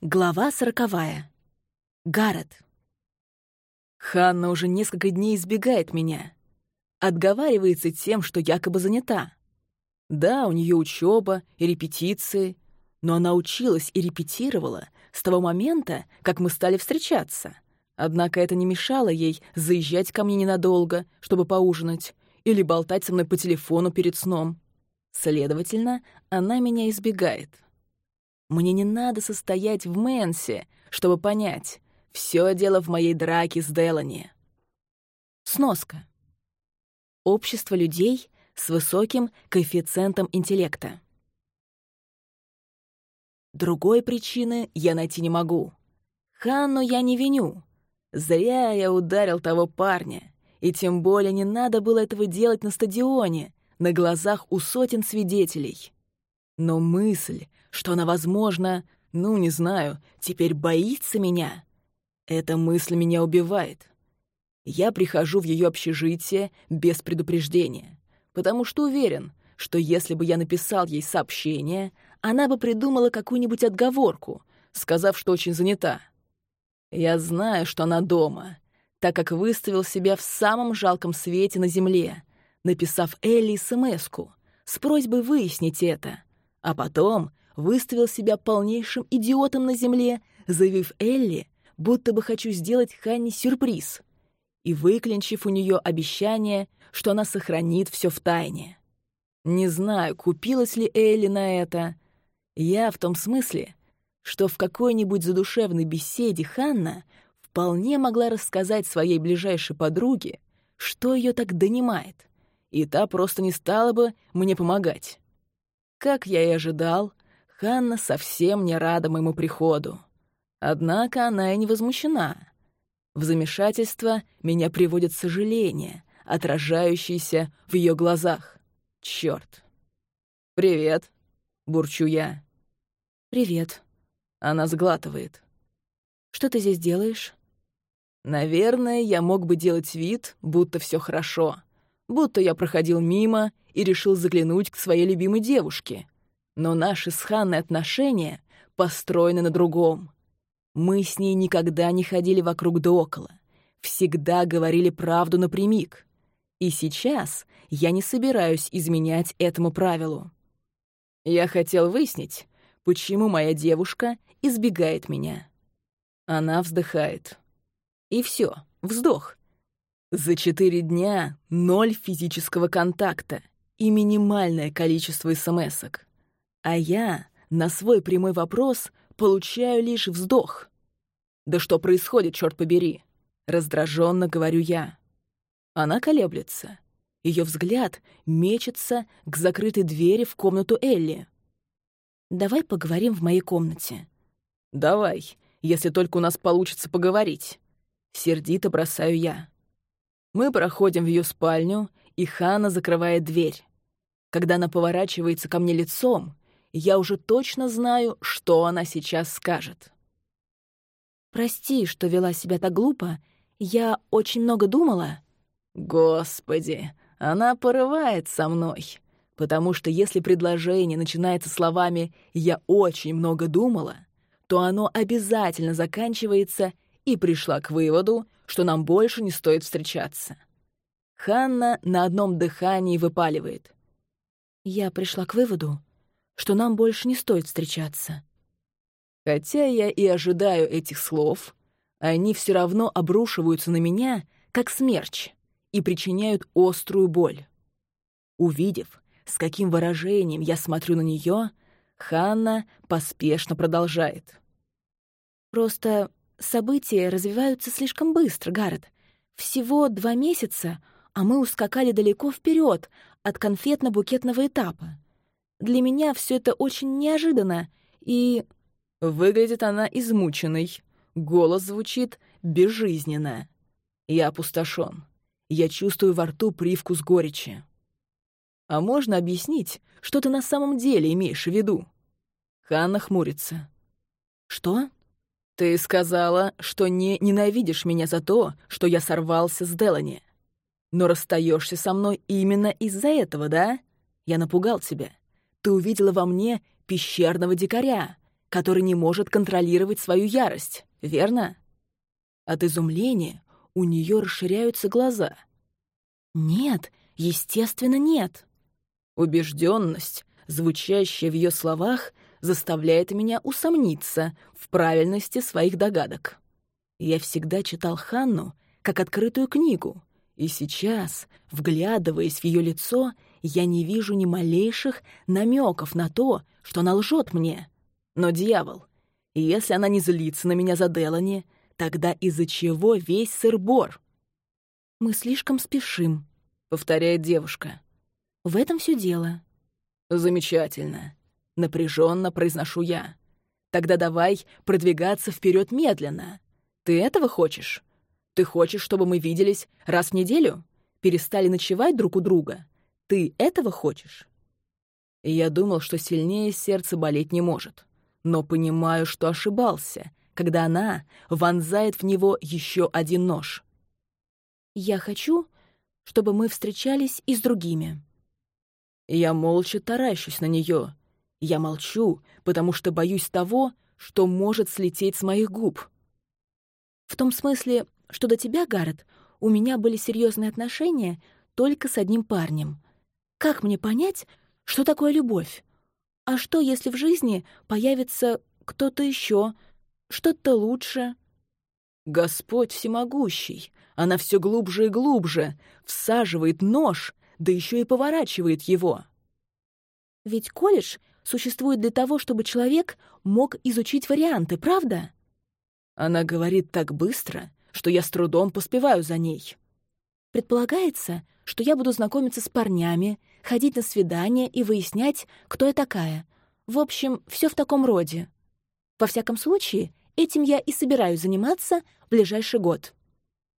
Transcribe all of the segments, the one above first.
Глава сороковая. Гаррет. Ханна уже несколько дней избегает меня. Отговаривается тем, что якобы занята. Да, у нее учеба и репетиции, но она училась и репетировала с того момента, как мы стали встречаться. Однако это не мешало ей заезжать ко мне ненадолго, чтобы поужинать, или болтать со мной по телефону перед сном. Следовательно, она меня избегает. Мне не надо состоять в Мэнсе, чтобы понять, все дело в моей драке с Делани. Сноска. Общество людей с высоким коэффициентом интеллекта. Другой причины я найти не могу. Ханну я не виню. Зря я ударил того парня. И тем более не надо было этого делать на стадионе, на глазах у сотен свидетелей. Но мысль, что она, возможно, ну, не знаю, теперь боится меня, эта мысль меня убивает. Я прихожу в ее общежитие без предупреждения, потому что уверен, что если бы я написал ей сообщение, она бы придумала какую-нибудь отговорку, сказав, что очень занята. Я знаю, что она дома, так как выставил себя в самом жалком свете на земле, написав Элли смс с просьбой выяснить это, а потом выставил себя полнейшим идиотом на земле, заявив Элли, будто бы хочу сделать Ханне сюрприз, и выклинчив у нее обещание, что она сохранит все в тайне. Не знаю, купилась ли Элли на это. Я в том смысле, что в какой-нибудь задушевной беседе Ханна вполне могла рассказать своей ближайшей подруге, что ее так донимает, и та просто не стала бы мне помогать. Как я и ожидал, Ханна совсем не рада моему приходу. Однако она и не возмущена. В замешательство меня приводит сожаление, отражающееся в ее глазах. Черт. «Привет», — бурчу я. «Привет», — она сглатывает. «Что ты здесь делаешь?» Наверное, я мог бы делать вид, будто все хорошо, будто я проходил мимо и решил заглянуть к своей любимой девушке. Но наши с Ханной отношения построены на другом. Мы с ней никогда не ходили вокруг да около, всегда говорили правду напрямик. И сейчас я не собираюсь изменять этому правилу. Я хотел выяснить, почему моя девушка избегает меня. Она вздыхает. И все, вздох. За четыре дня ноль физического контакта и минимальное количество смс-ок. А я на свой прямой вопрос получаю лишь вздох. «Да что происходит, черт побери?» Раздраженно говорю я. Она колеблется. Ее взгляд мечется к закрытой двери в комнату Элли. «Давай поговорим в моей комнате». «Давай, если только у нас получится поговорить». Сердито бросаю я. Мы проходим в ее спальню, и Хана закрывает дверь. Когда она поворачивается ко мне лицом, я уже точно знаю, что она сейчас скажет. «Прости, что вела себя так глупо. Я очень много думала». «Господи, она порывает со мной. Потому что если предложение начинается словами «я очень много думала», то оно обязательно заканчивается и пришла к выводу, что нам больше не стоит встречаться. Ханна на одном дыхании выпаливает. «Я пришла к выводу, что нам больше не стоит встречаться. Хотя я и ожидаю этих слов, они все равно обрушиваются на меня, как смерч, и причиняют острую боль. Увидев, с каким выражением я смотрю на нее, Ханна поспешно продолжает. «Просто события развиваются слишком быстро, Гаррет. Всего два месяца, а мы ускакали далеко вперед от конфетно-букетного этапа. Для меня все это очень неожиданно, и... Выглядит она измученной. Голос звучит безжизненно. Я опустошен. Я чувствую во рту привкус горечи. А можно объяснить, что ты на самом деле имеешь в виду? Ханна хмурится. Что? Ты сказала, что не ненавидишь меня за то, что я сорвался с Делани. Но расстаешься со мной именно из-за этого, да? Я напугал тебя. Ты увидела во мне пещерного дикаря, который не может контролировать свою ярость, верно? От изумления у нее расширяются глаза. Нет, естественно, нет. Убежденность, звучащая в ее словах, заставляет меня усомниться в правильности своих догадок. Я всегда читал Ханну как открытую книгу, и сейчас, вглядываясь в ее лицо, я не вижу ни малейших намеков на то, что она лжет мне. Но дьявол, если она не злится на меня за Делани, тогда из-за чего весь сыр-бор? «Мы слишком спешим», — повторяет девушка. «В этом все дело». «Замечательно», — напряженно произношу я. «Тогда давай продвигаться вперед медленно. Ты этого хочешь? Ты хочешь, чтобы мы виделись раз в неделю? Перестали ночевать друг у друга? Ты этого хочешь?» И я думал, что сильнее сердце болеть не может но понимаю, что ошибался, когда она вонзает в него еще один нож. «Я хочу, чтобы мы встречались и с другими». Я молча таращусь на нее. Я молчу, потому что боюсь того, что может слететь с моих губ. В том смысле, что до тебя, Гаррет, у меня были серьезные отношения только с одним парнем. Как мне понять, что такое любовь? А что, если в жизни появится кто-то еще, что-то лучше? Господь всемогущий, она все глубже и глубже, всаживает нож, да еще и поворачивает его. Ведь колледж существует для того, чтобы человек мог изучить варианты, правда? Она говорит так быстро, что я с трудом поспеваю за ней. Предполагается, что я буду знакомиться с парнями, ходить на свидания и выяснять, кто я такая. В общем, все в таком роде. Во всяком случае, этим я и собираюсь заниматься в ближайший год.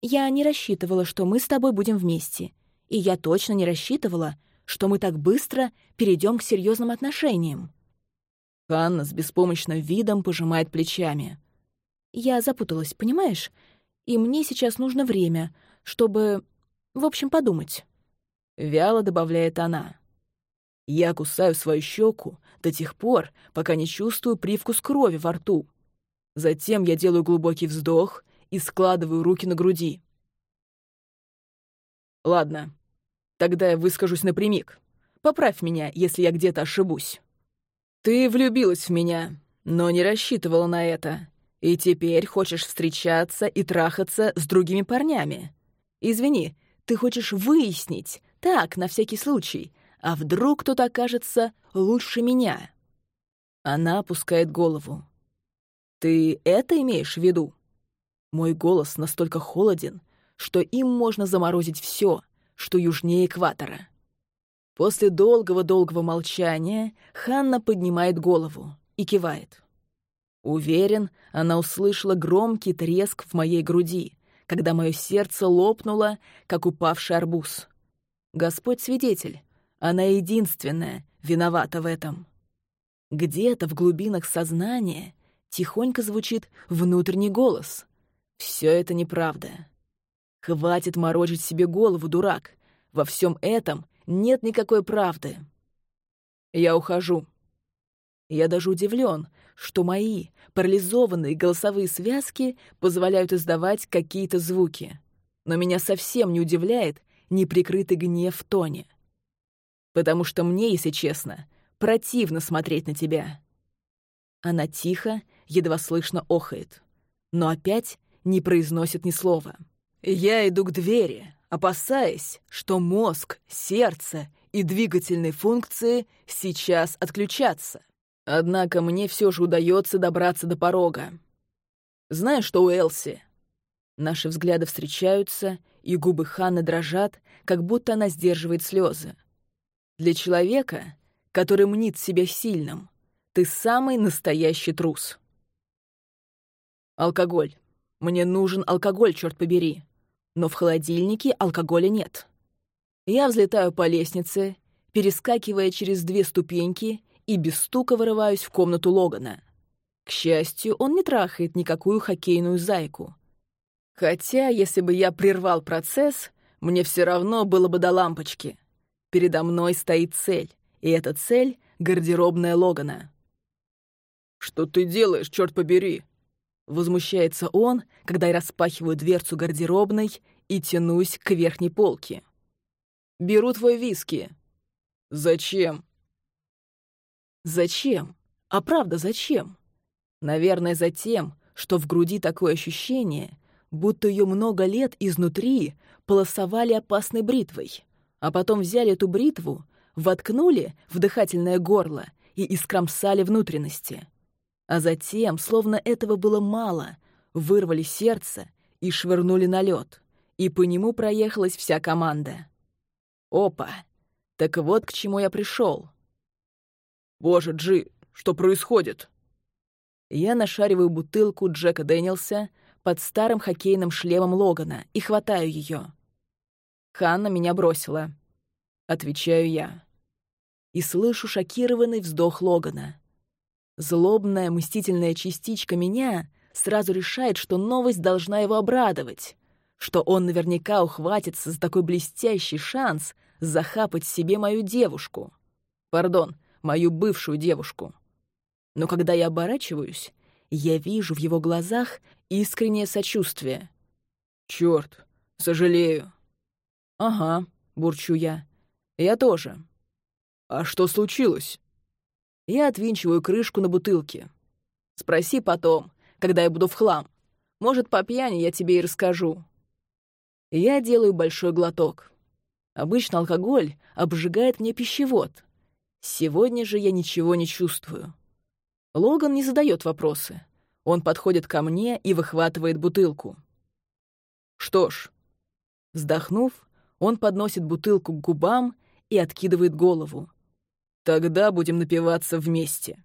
Я не рассчитывала, что мы с тобой будем вместе. И я точно не рассчитывала, что мы так быстро перейдем к серьезным отношениям. Ханна с беспомощным видом пожимает плечами. Я запуталась, понимаешь? И мне сейчас нужно время, чтобы в общем, подумать. Вяло добавляет она. Я кусаю свою щеку до тех пор, пока не чувствую привкус крови во рту. Затем я делаю глубокий вздох и складываю руки на груди. Ладно, тогда я выскажусь напрямик. Поправь меня, если я где-то ошибусь. Ты влюбилась в меня, но не рассчитывала на это. И теперь хочешь встречаться и трахаться с другими парнями. Извини, ты хочешь выяснить, так, на всякий случай, а вдруг кто-то окажется лучше меня? Она опускает голову. Ты это имеешь в виду? Мой голос настолько холоден, что им можно заморозить все, что южнее экватора. После долгого-долгого молчания Ханна поднимает голову и кивает. Уверен, она услышала громкий треск в моей груди, когда мое сердце лопнуло, как упавший арбуз. Господь свидетель, она единственная виновата в этом. Где-то в глубинах сознания тихонько звучит внутренний голос. Все это неправда. Хватит морочить себе голову, дурак. Во всем этом нет никакой правды. Я ухожу. Я даже удивлен, что мои парализованные голосовые связки позволяют издавать какие-то звуки. Но меня совсем не удивляет неприкрытый гнев в тоне. Потому что мне, если честно, противно смотреть на тебя. Она тихо, едва слышно охает, но опять не произносит ни слова. Я иду к двери, опасаясь, что мозг, сердце и двигательные функции сейчас отключатся. Однако мне все же удается добраться до порога. Знаешь что у Элси? Наши взгляды встречаются, и губы Ханны дрожат, как будто она сдерживает слезы. Для человека, который мнит себя сильным, ты самый настоящий трус. Алкоголь. Мне нужен алкоголь, черт побери. Но в холодильнике алкоголя нет. Я взлетаю по лестнице, перескакивая через две ступеньки и без стука вырываюсь в комнату Логана. К счастью, он не трахает никакую хоккейную зайку. Хотя, если бы я прервал процесс, мне все равно было бы до лампочки. Передо мной стоит цель, и эта цель — гардеробная Логана. «Что ты делаешь, черт побери?» Возмущается он, когда я распахиваю дверцу гардеробной и тянусь к верхней полке. «Беру твой виски». «Зачем?» «Зачем? А правда, зачем?» «Наверное, за тем, что в груди такое ощущение, будто ее много лет изнутри полосовали опасной бритвой, а потом взяли эту бритву, воткнули в дыхательное горло и искромсали внутренности. А затем, словно этого было мало, вырвали сердце и швырнули на лед, и по нему проехалась вся команда. Опа! Так вот к чему я пришел. «Боже, Джи, что происходит?» Я нашариваю бутылку Джека Дэнилса под старым хоккейным шлемом Логана и хватаю ее. Ханна меня бросила. Отвечаю я. И слышу шокированный вздох Логана. Злобная, мстительная частичка меня сразу решает, что новость должна его обрадовать, что он наверняка ухватится за такой блестящий шанс захапать себе мою девушку. Пардон, мою бывшую девушку. Но когда я оборачиваюсь, я вижу в его глазах искреннее сочувствие. «Чёрт, сожалею». «Ага», — бурчу я. «Я тоже». «А что случилось?» Я отвинчиваю крышку на бутылке. «Спроси потом, когда я буду в хлам. Может, по пьяни я тебе и расскажу». Я делаю большой глоток. Обычно алкоголь обжигает мне пищевод. Сегодня же я ничего не чувствую. Логан не задает вопросы. Он подходит ко мне и выхватывает бутылку. «Что ж...» Вздохнув, он подносит бутылку к губам и откидывает голову. «Тогда будем напиваться вместе».